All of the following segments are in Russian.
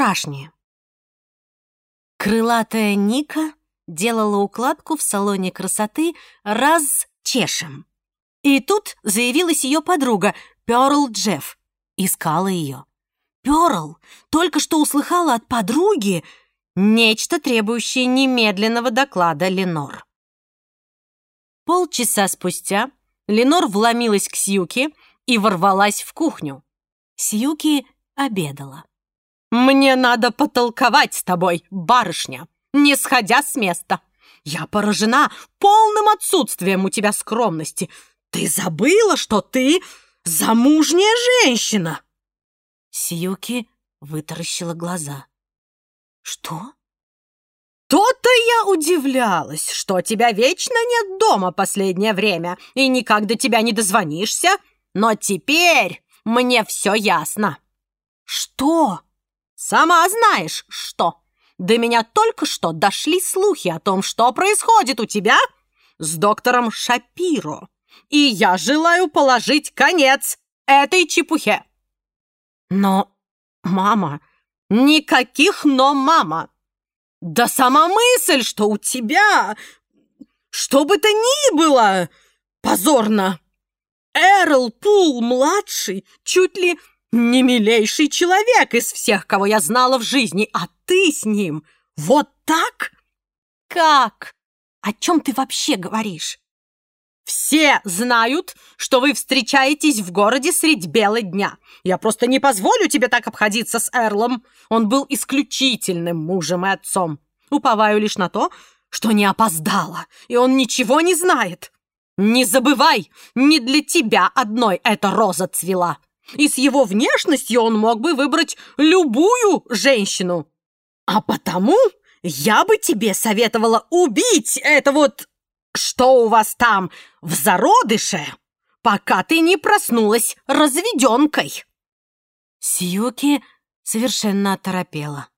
шашни. Крылатая Ника делала укладку в салоне красоты раз чешем. И тут заявилась ее подруга Перл Джефф. Искала ее. Перл только что услыхала от подруги нечто, требующее немедленного доклада Ленор. Полчаса спустя Ленор вломилась к Сьюке и ворвалась в кухню. Сьюки обедала. «Мне надо потолковать с тобой, барышня, не сходя с места. Я поражена полным отсутствием у тебя скромности. Ты забыла, что ты замужняя женщина!» Сьюки вытаращила глаза. «Что?» То-то я удивлялась, что тебя вечно нет дома последнее время, и никак до тебя не дозвонишься. Но теперь мне все ясно. Что? Сама знаешь, что. До меня только что дошли слухи о том, что происходит у тебя с доктором Шапиро. И я желаю положить конец этой чепухе. Но, мама, никаких «но», мама. Да сама мысль, что у тебя, что бы то ни было, позорно. Эрл Пул-младший чуть ли не милейший человек из всех, кого я знала в жизни, а ты с ним вот так? Как? О чем ты вообще говоришь? Все знают, что вы встречаетесь в городе средь бела дня. Я просто не позволю тебе так обходиться с Эрлом. Он был исключительным мужем и отцом. Уповаю лишь на то, что не опоздала, и он ничего не знает. Не забывай, не для тебя одной эта роза цвела. И с его внешностью он мог бы выбрать любую женщину. А потому я бы тебе советовала убить это вот что у вас там в зародыше, пока ты не проснулась разведенкой?» Сьюки совершенно оторопела.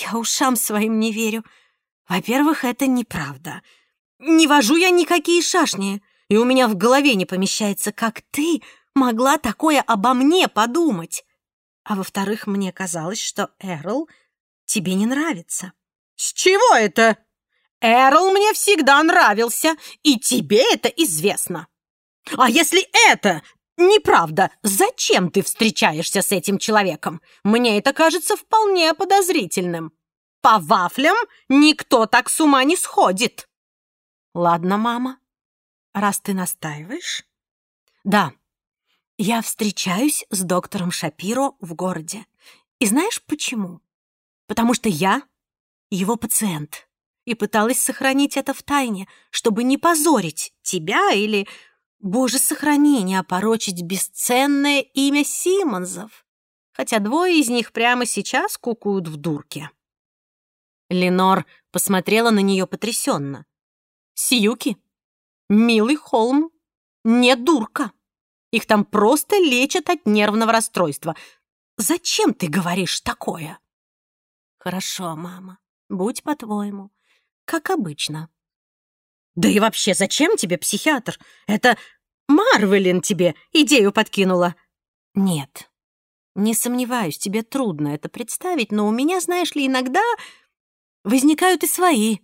«Я ушам своим не верю. Во-первых, это неправда. Не вожу я никакие шашни, и у меня в голове не помещается, как ты могла такое обо мне подумать. А во-вторых, мне казалось, что Эрл тебе не нравится». «С чего это?» Эрл мне всегда нравился, и тебе это известно. А если это неправда, зачем ты встречаешься с этим человеком? Мне это кажется вполне подозрительным. По вафлям никто так с ума не сходит. Ладно, мама, раз ты настаиваешь. Да, я встречаюсь с доктором Шапиро в городе. И знаешь почему? Потому что я его пациент и пыталась сохранить это в тайне, чтобы не позорить тебя или, боже, сохрани, не опорочить бесценное имя Симонзов, хотя двое из них прямо сейчас кукуют в дурке. Ленор посмотрела на нее потрясенно. «Сиюки, милый холм, не дурка. Их там просто лечат от нервного расстройства. Зачем ты говоришь такое?» «Хорошо, мама, будь по-твоему как обычно. «Да и вообще, зачем тебе психиатр? Это Марвелин тебе идею подкинула!» «Нет, не сомневаюсь, тебе трудно это представить, но у меня, знаешь ли, иногда возникают и свои».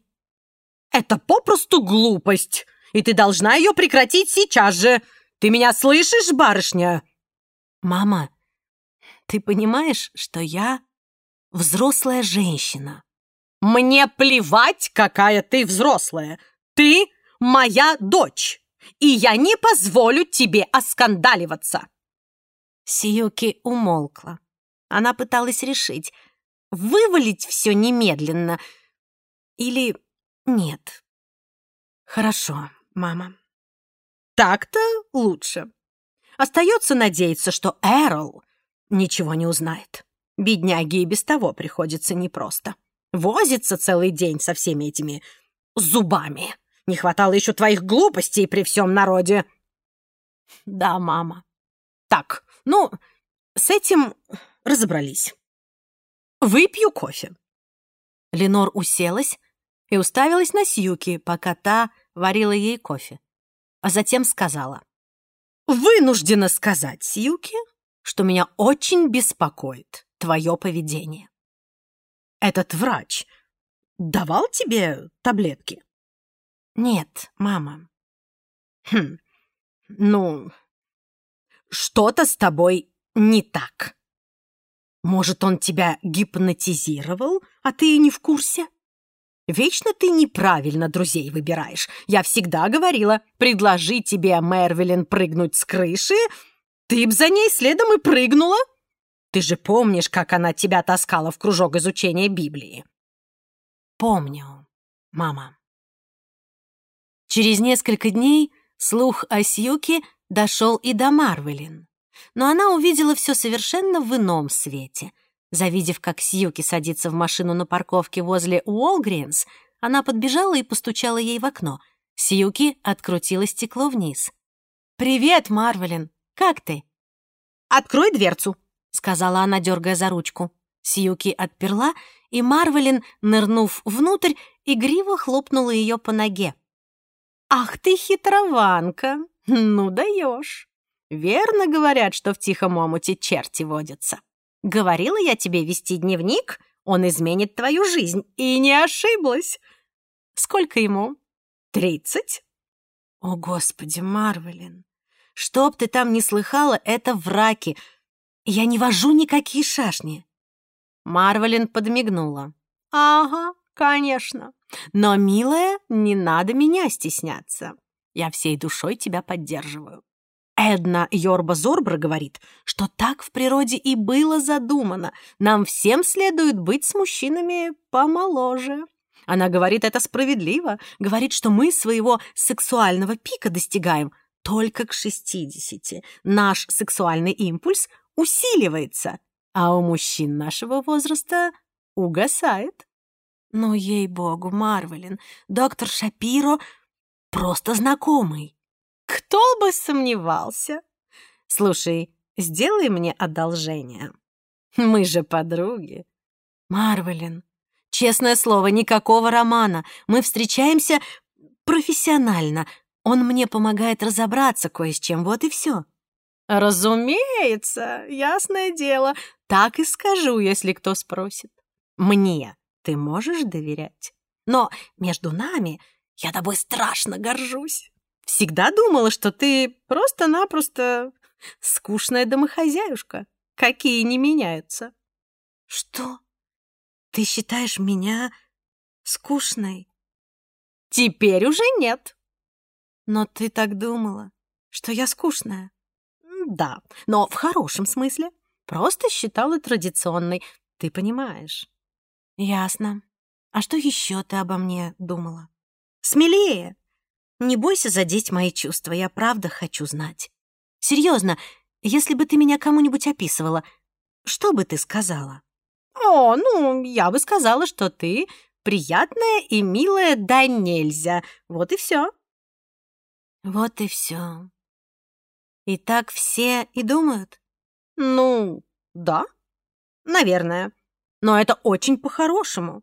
«Это попросту глупость, и ты должна ее прекратить сейчас же! Ты меня слышишь, барышня?» «Мама, ты понимаешь, что я взрослая женщина?» «Мне плевать, какая ты взрослая! Ты моя дочь, и я не позволю тебе оскандаливаться!» Сиюки умолкла. Она пыталась решить, вывалить все немедленно или нет. «Хорошо, мама. Так-то лучше. Остается надеяться, что Эрл ничего не узнает. Бедняге и без того приходится непросто». Возится целый день со всеми этими зубами. Не хватало еще твоих глупостей при всем народе. Да, мама. Так, ну, с этим разобрались. Выпью кофе. Ленор уселась и уставилась на Сьюки, пока та варила ей кофе. А затем сказала. «Вынуждена сказать, Сьюки, что меня очень беспокоит твое поведение. Этот врач давал тебе таблетки? Нет, мама. Хм, ну, что-то с тобой не так. Может, он тебя гипнотизировал, а ты и не в курсе? Вечно ты неправильно друзей выбираешь. Я всегда говорила, предложи тебе, Мервелин, прыгнуть с крыши, ты б за ней следом и прыгнула. Ты же помнишь, как она тебя таскала в кружок изучения Библии? Помню, мама. Через несколько дней слух о Сьюке дошел и до Марвелин. Но она увидела все совершенно в ином свете. Завидев, как Сьюки садится в машину на парковке возле Уолгринс, она подбежала и постучала ей в окно. Сьюки открутила стекло вниз. «Привет, Марвелин! Как ты?» «Открой дверцу!» — сказала она, дергая за ручку. Сьюки отперла, и Марвелин, нырнув внутрь, игриво хлопнула ее по ноге. «Ах ты хитрованка! Ну даешь! Верно говорят, что в тихом омуте черти водятся. Говорила я тебе вести дневник, он изменит твою жизнь, и не ошиблась. Сколько ему? Тридцать? О, Господи, Марвелин, чтоб ты там не слыхала, это враки. Я не вожу никакие шашни. Марвелин подмигнула. Ага, конечно. Но, милая, не надо меня стесняться. Я всей душой тебя поддерживаю. Эдна Йорба-Зорбра говорит, что так в природе и было задумано. Нам всем следует быть с мужчинами помоложе. Она говорит это справедливо, говорит, что мы своего сексуального пика достигаем только к 60. Наш сексуальный импульс усиливается, а у мужчин нашего возраста угасает. Ну, ей-богу, Марвелин, доктор Шапиро просто знакомый. Кто бы сомневался? Слушай, сделай мне одолжение. Мы же подруги. Марвелин, честное слово, никакого романа. Мы встречаемся профессионально. Он мне помогает разобраться кое с чем, вот и все. Разумеется, ясное дело. Так и скажу, если кто спросит. Мне ты можешь доверять. Но между нами я тобой страшно горжусь. Всегда думала, что ты просто-напросто скучная домохозяюшка, какие не меняются. Что? Ты считаешь меня скучной? Теперь уже нет. Но ты так думала, что я скучная? Да, но в хорошем смысле. Просто считала традиционной, ты понимаешь. Ясно. А что еще ты обо мне думала? Смелее. Не бойся задеть мои чувства, я правда хочу знать. Серьезно, если бы ты меня кому-нибудь описывала, что бы ты сказала? О, ну, я бы сказала, что ты приятная и милая да нельзя. Вот и все. Вот и все. И так все и думают? Ну, да, наверное. Но это очень по-хорошему.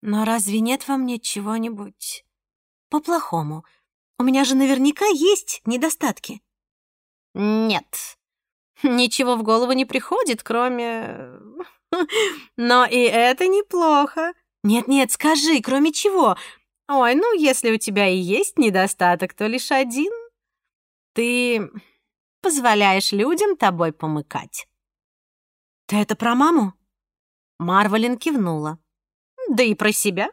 Но разве нет во мне чего-нибудь по-плохому. У меня же наверняка есть недостатки. Нет, ничего в голову не приходит, кроме... Но и это неплохо. Нет-нет, скажи, кроме чего? Ой, ну, если у тебя и есть недостаток, то лишь один. Ты позволяешь людям тобой помыкать. Ты это про маму? Марвелин кивнула. Да и про себя.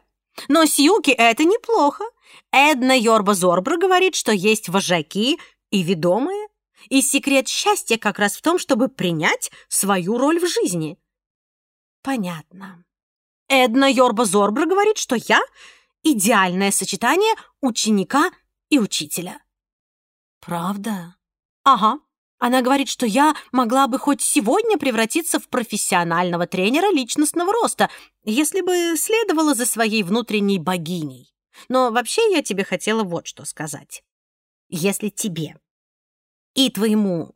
Но Сьюки это неплохо. Эдна Йорба-Зорбра говорит, что есть вожаки и ведомые. И секрет счастья как раз в том, чтобы принять свою роль в жизни. Понятно. Эдна Йорба-Зорбра говорит, что я — идеальное сочетание ученика и учителя. Правда? Ага. Она говорит, что я могла бы хоть сегодня превратиться в профессионального тренера личностного роста, если бы следовала за своей внутренней богиней. Но вообще я тебе хотела вот что сказать. Если тебе и твоему,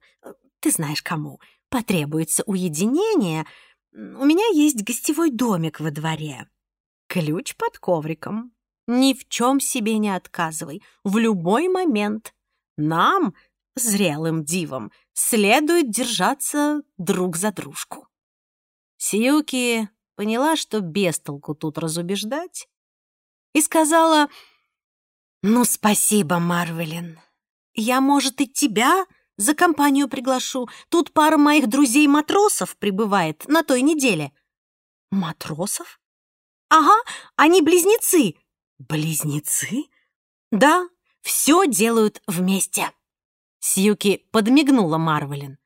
ты знаешь кому, потребуется уединение, у меня есть гостевой домик во дворе. Ключ под ковриком. Ни в чем себе не отказывай, в любой момент. Нам — зрелым дивом следует держаться друг за дружку. Сиюки поняла, что без толку тут разубеждать, и сказала, «Ну, спасибо, Марвелин. Я, может, и тебя за компанию приглашу. Тут пара моих друзей-матросов прибывает на той неделе». «Матросов?» «Ага, они близнецы». «Близнецы?» «Да, все делают вместе». Сьюки подмигнула Марвелин.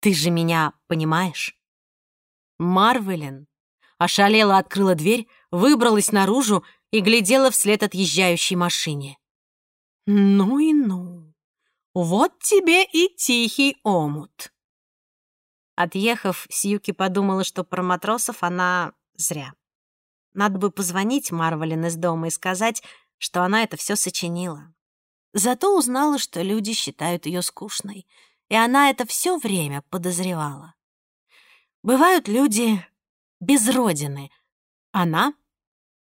«Ты же меня понимаешь?» Марвелин ошалела открыла дверь, выбралась наружу и глядела вслед отъезжающей машине. «Ну и ну! Вот тебе и тихий омут!» Отъехав, Сьюки подумала, что про матросов она зря. Надо бы позвонить Марвелин из дома и сказать, что она это все сочинила. Зато узнала, что люди считают ее скучной, и она это все время подозревала. Бывают люди без родины. Она —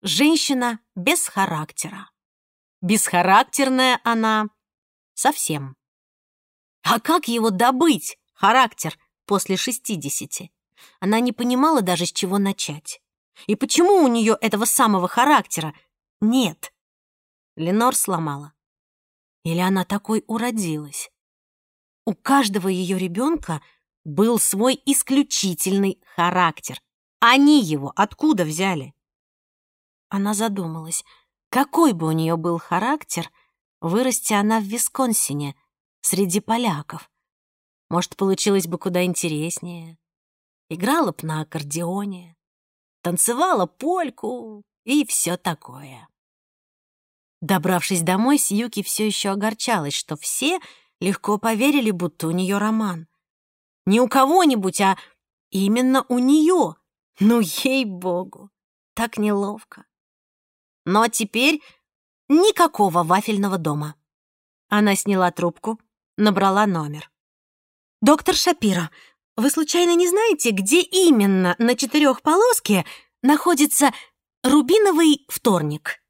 женщина без характера. Бесхарактерная она совсем. А как его добыть, характер, после шестидесяти? Она не понимала даже, с чего начать. И почему у нее этого самого характера нет? Ленор сломала. Или она такой уродилась? У каждого ее ребенка был свой исключительный характер. Они его откуда взяли? Она задумалась, какой бы у нее был характер, вырасти она в Висконсине, среди поляков. Может, получилось бы куда интереснее. Играла б на аккордеоне, танцевала польку и все такое. Добравшись домой, Сьюки все еще огорчалась, что все легко поверили, будто у нее роман. Не у кого-нибудь, а именно у нее. Ну, ей-богу, так неловко. Но теперь никакого вафельного дома. Она сняла трубку, набрала номер. «Доктор Шапиро, вы случайно не знаете, где именно на четырехполоске находится рубиновый вторник?»